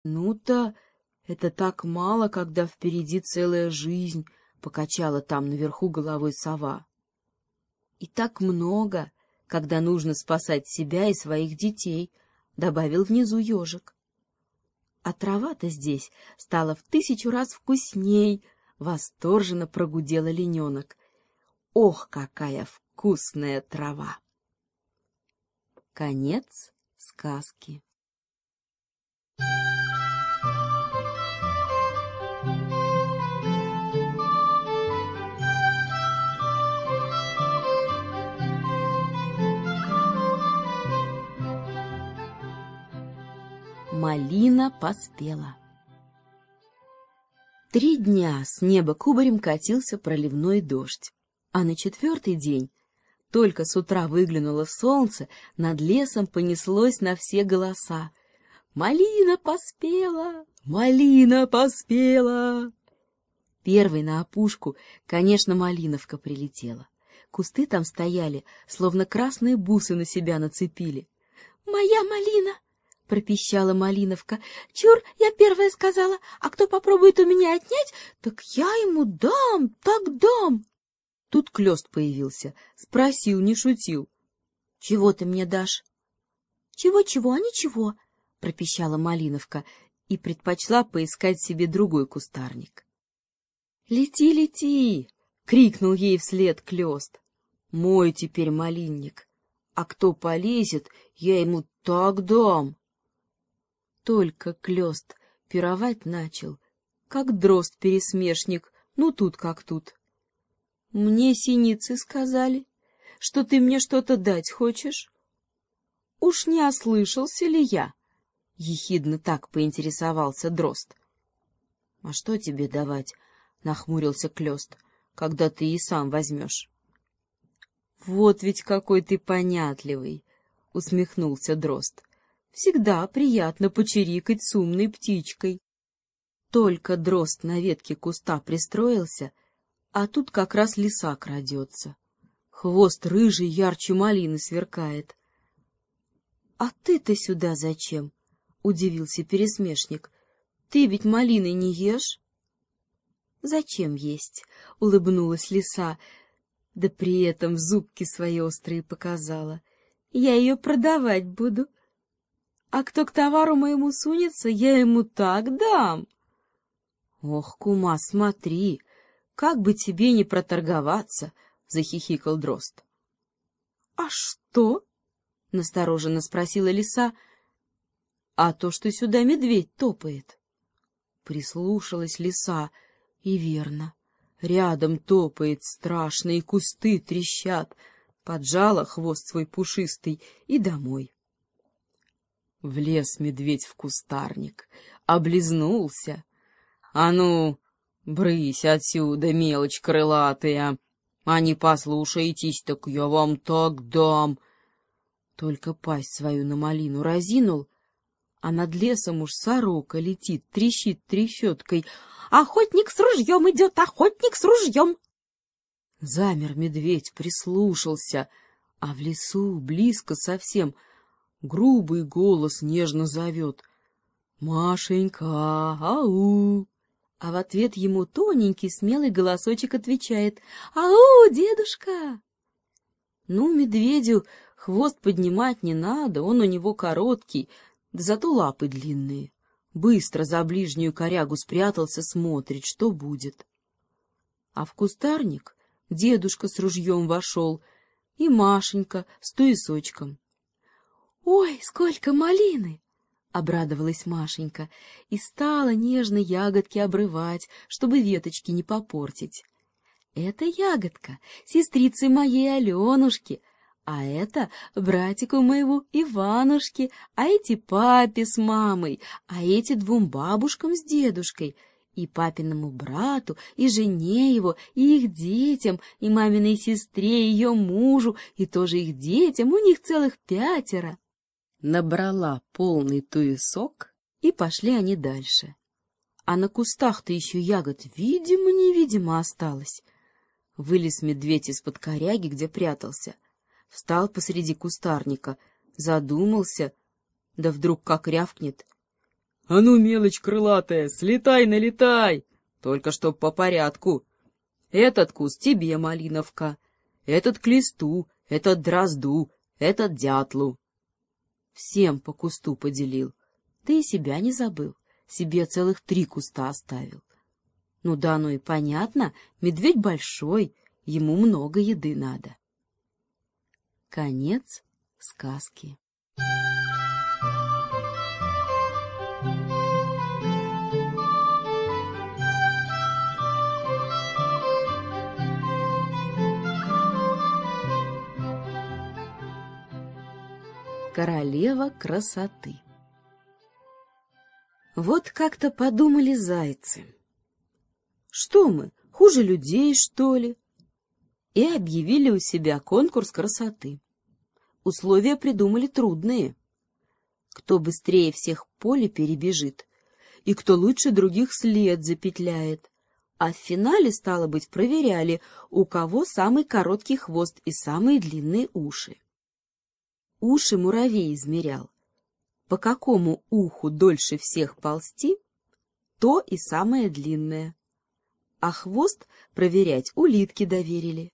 — Ну-то это так мало, когда впереди целая жизнь, — покачала там наверху головой сова. — И так много, когда нужно спасать себя и своих детей, — добавил внизу ежик. А трава-то здесь стала в тысячу раз вкусней, — восторженно прогудел олененок. Ох, какая вкусная трава! Конец сказки. Малина поспела. Три дня с неба кубарем катился проливной дождь, а на четвертый день, только с утра выглянуло солнце, над лесом понеслось на все голоса. «Малина поспела! Малина поспела!» Первой на опушку, конечно, малиновка прилетела. Кусты там стояли, словно красные бусы на себя нацепили. «Моя малина!» Пропищала Малиновка. — Чур, я первая сказала, а кто попробует у меня отнять, так я ему дам, так дам. Тут Клёст появился, спросил, не шутил. — Чего ты мне дашь? Чего, — Чего-чего, а ничего, — пропищала Малиновка и предпочла поискать себе другой кустарник. — Лети, лети! — крикнул ей вслед Клёст. — Мой теперь малинник, а кто полезет, я ему так дам. Только клёст пировать начал, как дрозд-пересмешник, ну тут как тут. Мне синицы сказали, что ты мне что-то дать хочешь. Уж не ослышался ли я? Ехидно так поинтересовался дрозд. — А что тебе давать? — нахмурился клёст, — когда ты и сам возьмешь. — Вот ведь какой ты понятливый! — усмехнулся дрозд. Всегда приятно почирикать с умной птичкой. Только дрозд на ветке куста пристроился, а тут как раз лиса крадется. Хвост рыжий ярче малины сверкает. — А ты-то сюда зачем? — удивился пересмешник. — Ты ведь малины не ешь? — Зачем есть? — улыбнулась лиса, да при этом зубки свои острые показала. — Я ее продавать буду. — а кто к товару моему сунется, я ему так дам. — Ох, кума, смотри, как бы тебе не проторговаться, — захихикал дрозд. — А что? — настороженно спросила лиса. — А то, что сюда медведь топает. Прислушалась лиса, и верно. Рядом топает страшно, и кусты трещат. Поджала хвост свой пушистый и домой. Влез медведь в кустарник, облизнулся. — А ну, брысь отсюда, мелочь крылатая! А не послушаетесь, так я вам так дам! Только пасть свою на малину разинул, а над лесом уж сорока летит, трещит трещоткой. «Охотник с ружьем идет, охотник с ружьем!» Замер медведь, прислушался, а в лесу, близко совсем — грубый голос нежно зовет «Машенька, ау!» А в ответ ему тоненький смелый голосочек отвечает «Ау, дедушка!» Ну, медведю хвост поднимать не надо, он у него короткий, да зато лапы длинные. Быстро за ближнюю корягу спрятался, смотрит, что будет. А в кустарник дедушка с ружьем вошел, и Машенька с туесочком. «Ой, сколько малины!» — обрадовалась Машенька и стала нежно ягодки обрывать, чтобы веточки не попортить. «Это ягодка, сестрицы моей Аленушки, а это братику моего Иванушки, а эти папе с мамой, а эти двум бабушкам с дедушкой» и папиному брату, и жене его, и их детям, и маминой сестре, и ее мужу, и тоже их детям, у них целых пятеро набрала полный туесок, и пошли они дальше. А на кустах-то еще ягод видимо-невидимо осталось. Вылез медведь из-под коряги, где прятался. Встал посреди кустарника, задумался, да вдруг как рявкнет. — А ну, мелочь крылатая, слетай, налетай! Только чтоб по порядку. Этот куст тебе, малиновка, этот к листу, этот дрозду, этот дятлу. Всем по кусту поделил. Ты и себя не забыл, себе целых три куста оставил. Ну да, ну и понятно, медведь большой, ему много еды надо. Конец сказки. Королева красоты Вот как-то подумали зайцы. Что мы, хуже людей, что ли? И объявили у себя конкурс красоты. Условия придумали трудные. Кто быстрее всех поле перебежит, и кто лучше других след запетляет. А в финале, стало быть, проверяли, у кого самый короткий хвост и самые длинные уши. Уши муравей измерял. По какому уху дольше всех ползти, то и самое длинное. А хвост проверять улитки доверили.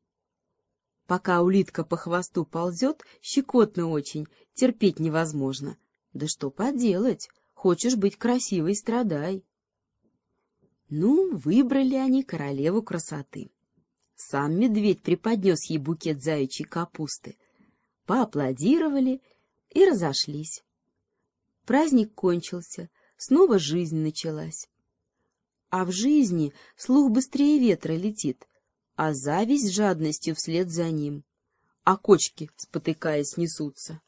Пока улитка по хвосту ползет, щекотно очень, терпеть невозможно. Да что поделать, хочешь быть красивой, страдай. Ну, выбрали они королеву красоты. Сам медведь преподнес ей букет заячьей капусты, поаплодировали и разошлись. Праздник кончился, снова жизнь началась. А в жизни слух быстрее ветра летит, а зависть с жадностью вслед за ним, а кочки, спотыкаясь, несутся.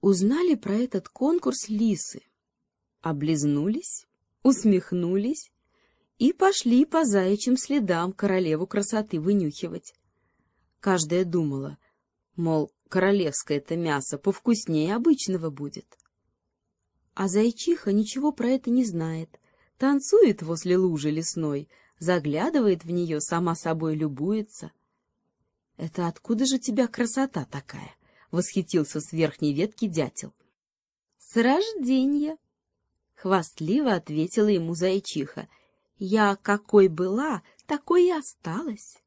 Узнали про этот конкурс лисы, облизнулись, усмехнулись и пошли по заячьим следам королеву красоты вынюхивать. Каждая думала, мол, королевское-то мясо повкуснее обычного будет. А зайчиха ничего про это не знает, танцует возле лужи лесной, заглядывает в нее, сама собой любуется. — Это откуда же тебя красота такая? — восхитился с верхней ветки дятел. — С рождения! — хвастливо ответила ему зайчиха. — Я какой была, такой и осталась.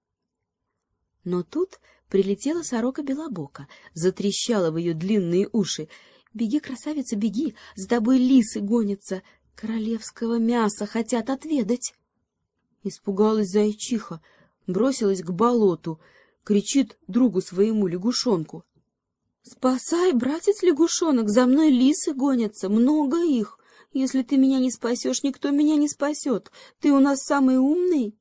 Но тут Прилетела сорока Белобока, затрещала в ее длинные уши. «Беги, красавица, беги! За тобой лисы гонятся! Королевского мяса хотят отведать!» Испугалась зайчиха, бросилась к болоту, кричит другу своему лягушонку. «Спасай, братец-лягушонок, за мной лисы гонятся, много их! Если ты меня не спасешь, никто меня не спасет. Ты у нас самый умный!»